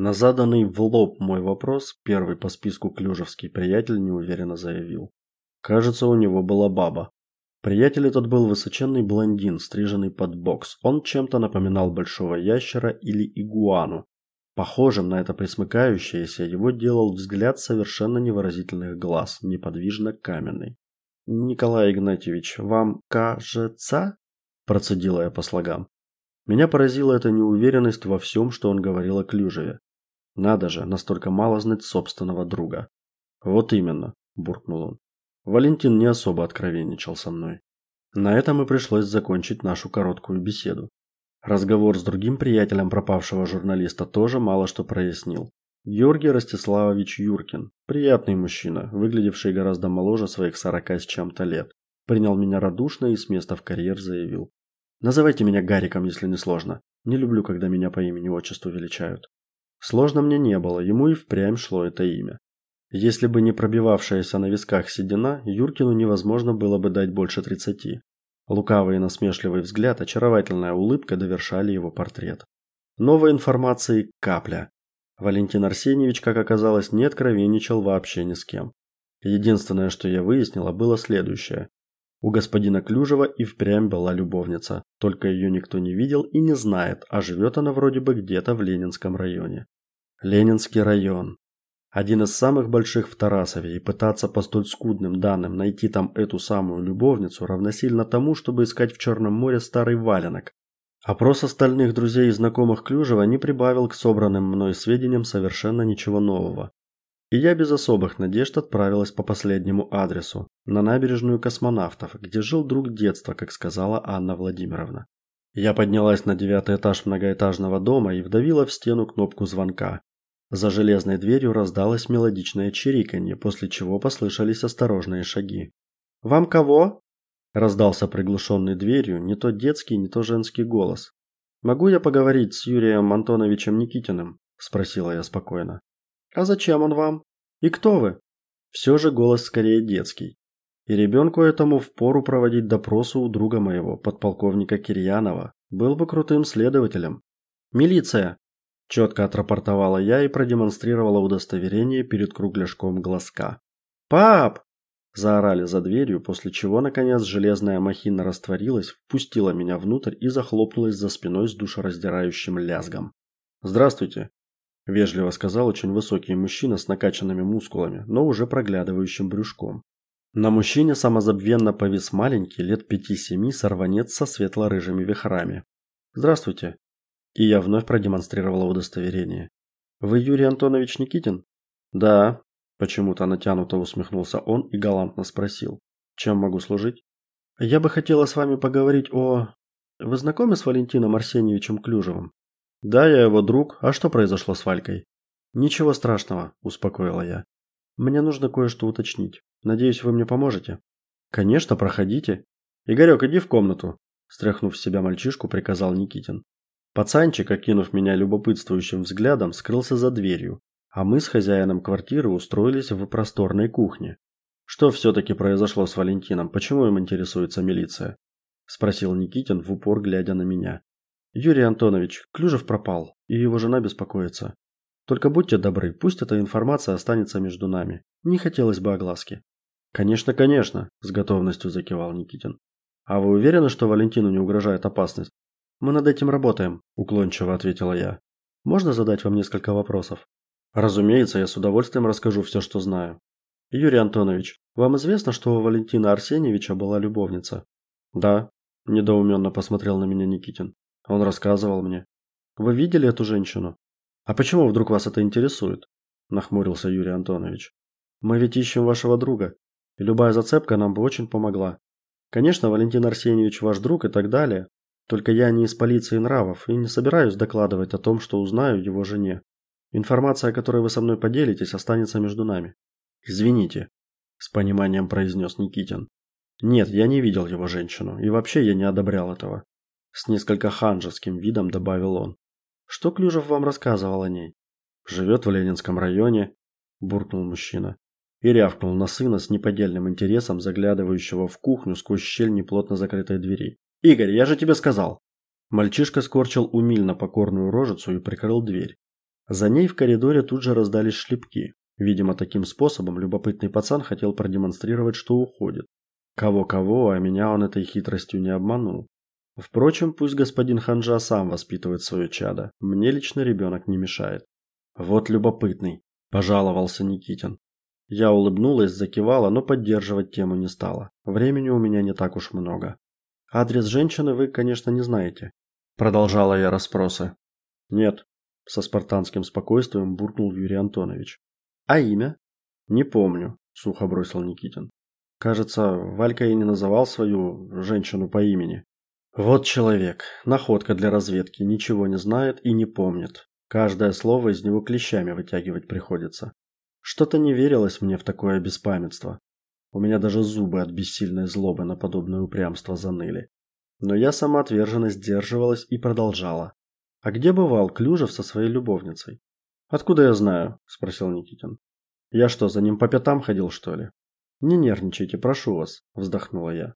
На заданный в лоб мой вопрос первый по списку клюжевский приятель неуверенно заявил. Кажется, у него была баба. Приятель этот был высоченный блондин, стриженный под бокс. Он чем-то напоминал большого ящера или игуану. Похожим на это присмыкающееся его делал взгляд совершенно невыразительных глаз, неподвижно каменный. Николай Игнатьевич, вам кажется? процедила я по слогам. Меня поразила эта неуверенность во всем, что он говорил о Клюжеве. Надо же, настолько мало знать собственного друга. Вот именно, буркнул он. Валентин не особо откровенничал со мной. На этом и пришлось закончить нашу короткую беседу. Разговор с другим приятелем пропавшего журналиста тоже мало что прояснил. Георгий Ростиславович Юркин, приятный мужчина, выглядевший гораздо моложе своих сорока с чем-то лет, принял меня радушно и с места в карьер заявил: "Называйте меня Гариком, если не сложно. Не люблю, когда меня по имени-отчеству величают". Сложно мне не было, ему и впрямь шло это имя. Если бы не пробивавшаяся на висках седина, Юркину невозможно было бы дать больше тридцати. Лукавый и насмешливый взгляд, очаровательная улыбка довершали его портрет. Новой информации капля. Валентин Арсеньевич, как оказалось, не откровенничал вообще ни с кем. Единственное, что я выяснила, было следующее. У господина Клюжева и впрямь была любовница, только ее никто не видел и не знает, а живет она вроде бы где-то в Ленинском районе. Ленинский район. Один из самых больших в Тарасове, и пытаться по столь скудным данным найти там эту самую любовницу равносильно тому, чтобы искать в Черном море старый валенок. Опрос остальных друзей и знакомых Клюжева не прибавил к собранным мной сведениям совершенно ничего нового. И я без особых надежд отправилась по последнему адресу, на набережную Космонавтов, где жил друг детства, как сказала Анна Владимировна. Я поднялась на девятый этаж многоэтажного дома и вдавила в стену кнопку звонка. За железной дверью раздалось мелодичное чириканье, после чего послышались осторожные шаги. «Вам кого?» раздался приглушенный дверью не то детский, не то женский голос. «Могу я поговорить с Юрием Антоновичем Никитиным?» спросила я спокойно. А зачем он вам? И кто вы? Все же голос скорее детский. И ребенку этому впору проводить допросы у друга моего, подполковника Кирьянова. Был бы крутым следователем. Милиция, четко отрапортовала я и продемонстрировала удостоверение перед кругляшком глазка. Пап, заорали за дверью, после чего наконец железная махина растворилась, впустила меня внутрь и захлопнулась за спиной с душераздирающим лязгом. Здравствуйте, вежливо сказал очень высокий мужчина с накачанными мускулами, но уже проглядывающим брюшком. На мужчине самозабвенно повис маленький, лет пяти-семи сорванец со светло-рыжими вихрами. Здравствуйте. И я вновь продемонстрировала удостоверение. Вы Юрий Антонович Никитин? Да, почему-то натянуто усмехнулся он и галантно спросил: "Чем могу служить?" Я бы хотела с вами поговорить о Вы знакомы с Валентином Арсеньевичем Клюжевым? Да, я его друг. А что произошло с Валькой? Ничего страшного, успокоила я. Мне нужно кое-что уточнить. Надеюсь, вы мне поможете. Конечно, проходите. Игорек, иди в комнату, стряхнув с себя мальчишку, приказал Никитин. Пацанчик, окинув меня любопытствующим взглядом, скрылся за дверью, а мы с хозяином квартиры устроились в просторной кухне. Что все таки произошло с Валентином? Почему им интересуется милиция? спросил Никитин в упор глядя на меня. Юрий Антонович, Клюжев пропал, и его жена беспокоится. Только будьте добры, пусть эта информация останется между нами. Не хотелось бы огласки. Конечно, конечно, с готовностью закивал Никитин. А вы уверены, что Валентину не угрожает опасность? Мы над этим работаем, уклончиво ответила я. Можно задать вам несколько вопросов? Разумеется, я с удовольствием расскажу все, что знаю. Юрий Антонович, вам известно, что у Валентина Арсеньевича была любовница? Да, недоуменно посмотрел на меня Никитин. Он рассказывал мне. Вы видели эту женщину? А почему вдруг вас это интересует? нахмурился Юрий Антонович. Мы ведь ищем вашего друга, и любая зацепка нам бы очень помогла. Конечно, Валентин Арсеньевич ваш друг и так далее, только я не из полиции нравов и не собираюсь докладывать о том, что узнаю его жене. Информация, которой вы со мной поделитесь, останется между нами. Извините, с пониманием произнес Никитин. Нет, я не видел его женщину, и вообще я не одобрял этого с несколько ханжеским видом добавил он. Что Клюжев вам рассказывал о ней? Живет в Ленинском районе, буркнул мужчина и рявкнул на сына с неподдельным интересом, заглядывающего в кухню сквозь щель неплотно закрытой двери. Игорь, я же тебе сказал. Мальчишка скорчил умильно покорную рожицу и прикрыл дверь. За ней в коридоре тут же раздались шлепки. Видимо, таким способом любопытный пацан хотел продемонстрировать, что уходит. Кого-кого, а меня он этой хитростью не обманул. Впрочем, пусть господин Ханжа сам воспитывает свое чадо. Мне лично ребенок не мешает. Вот любопытный, пожаловался Никитин. Я улыбнулась, закивала, но поддерживать тему не стала. Времени у меня не так уж много. Адрес женщины вы, конечно, не знаете, продолжала я расспросы. Нет, со спартанским спокойствием буркнул Юрий Антонович. А имя? Не помню, сухо бросил Никитин. Кажется, Валька и не называл свою женщину по имени. Вот человек, находка для разведки, ничего не знает и не помнит. Каждое слово из него клещами вытягивать приходится. Что-то не верилось мне в такое беспамятство. У меня даже зубы от бессильной злобы на подобное упрямство заныли. Но я самоотверженно сдерживалась и продолжала. А где бывал Клюжев со своей любовницей? Откуда я знаю? спросил Никитин. Я что, за ним по пятам ходил, что ли? Не нервничайте, прошу вас, вздохнула я.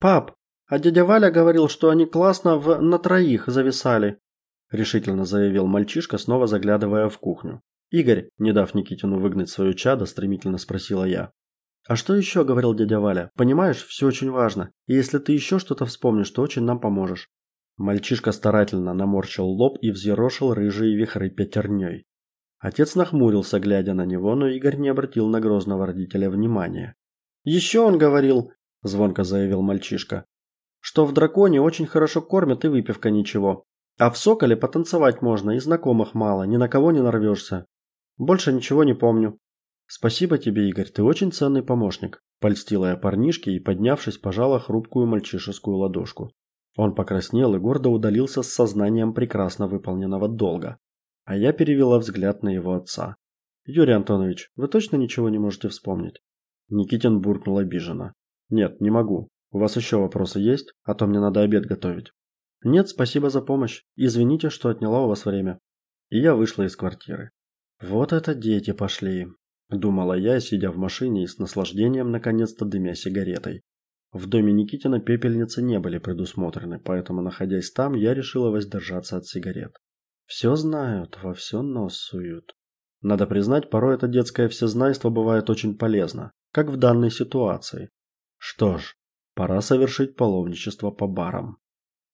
Пап, а дядя Валя говорил, что они классно в на троих зависали, решительно заявил мальчишка, снова заглядывая в кухню. Игорь, не дав Никитину выгнать свое чадо, стремительно спросила я. А что еще говорил дядя Валя? Понимаешь, все очень важно. И если ты еще что-то вспомнишь, то очень нам поможешь. Мальчишка старательно наморщил лоб и взъерошил рыжие вихры пятерней. Отец нахмурился, глядя на него, но Игорь не обратил на грозного родителя внимания. «Еще он говорил, звонко заявил мальчишка, что в драконе очень хорошо кормят и выпивка ничего. А в соколе потанцевать можно, и знакомых мало, ни на кого не нарвешься. Больше ничего не помню. Спасибо тебе, Игорь, ты очень ценный помощник, польстила я парнишке и, поднявшись, пожала хрупкую мальчишескую ладошку. Он покраснел и гордо удалился с сознанием прекрасно выполненного долга. А я перевела взгляд на его отца. Юрий Антонович, вы точно ничего не можете вспомнить? Никитин буркнул обиженно. Нет, не могу. У вас еще вопросы есть, а то мне надо обед готовить. Нет, спасибо за помощь. Извините, что отняла у вас время. И я вышла из квартиры. Вот это дети пошли, думала я, сидя в машине и с наслаждением наконец-то дымя сигаретой. В доме Никитина пепельницы не были предусмотрены, поэтому, находясь там, я решила воздержаться от сигарет. Все знают, во все нос суют. Надо признать, порой это детское всезнайство бывает очень полезно, как в данной ситуации. Что ж, пора совершить паломничество по барам.